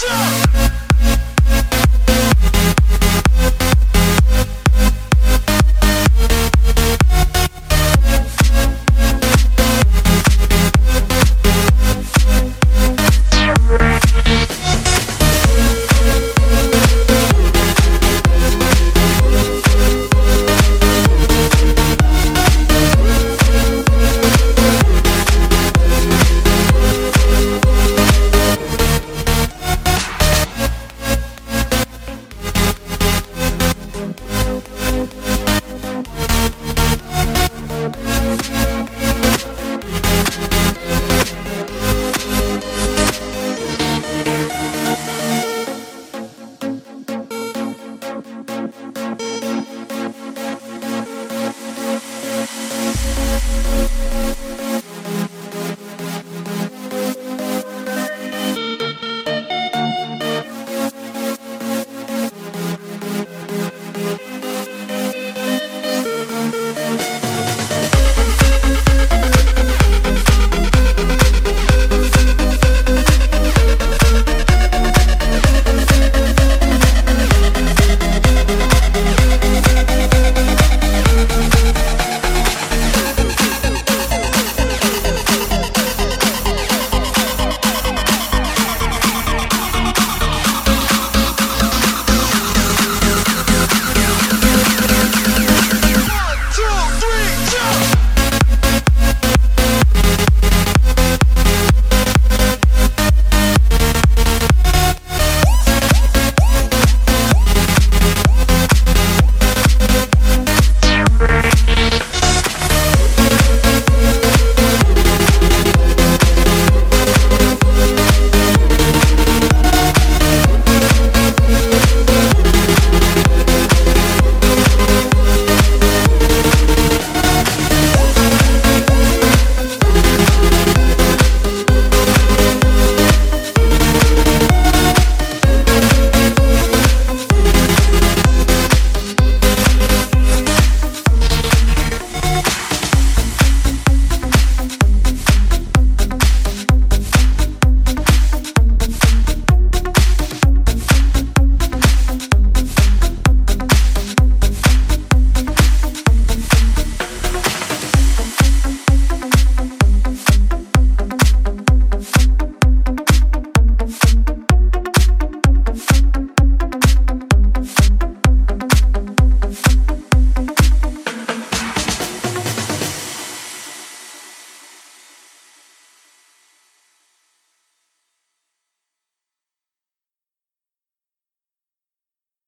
Shut up!